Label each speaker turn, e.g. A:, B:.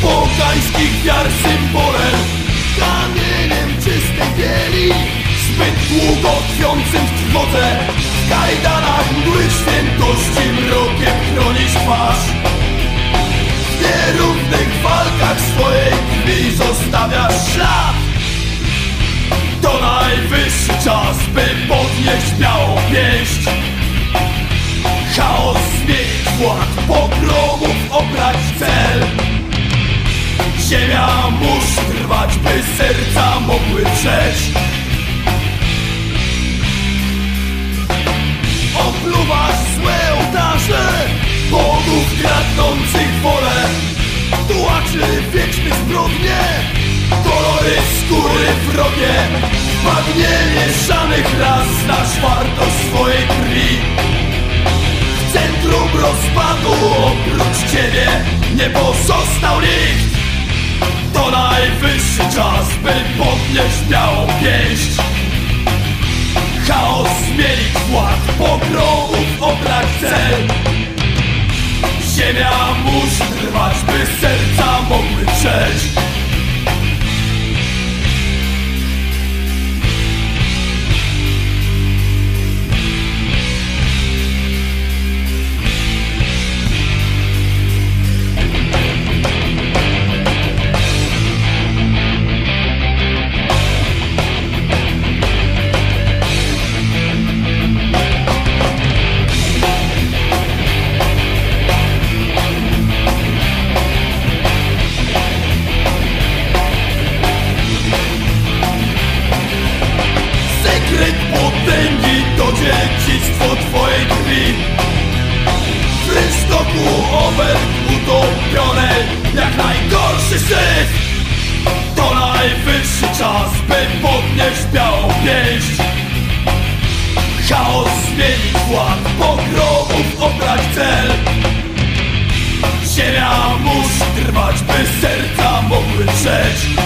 A: wszystkich wiar symbolem Kamieniem czystej bieli Zbyt długo tkwiącym w trwodze W kajdanach mgły świętości mrokiem chronisz twarz. W nierównych walkach swojej krwi zostawiasz ślad. To najwyższy czas, by podnieść białą pięść Chaos zmienić wład, pogromów Ziemia musi trwać, by serca mogły przejść Opluwasz złe ołtarze Bogów kradnących wolę. Tułaczy wiecznych zbrodnie Kolory skóry wrogie. Bagnie mieszanych raz Znasz wartość swojej krwi. W centrum rozpadu Oprócz ciebie nie pozostał nikt najwyższy czas, by podnieść białą pięść Chaos zmienić wład, pogromów obrać cel. Ziemia musi trwać, by serca mogły przejść cel. Ziemia musi trwać, by serca mogły przejść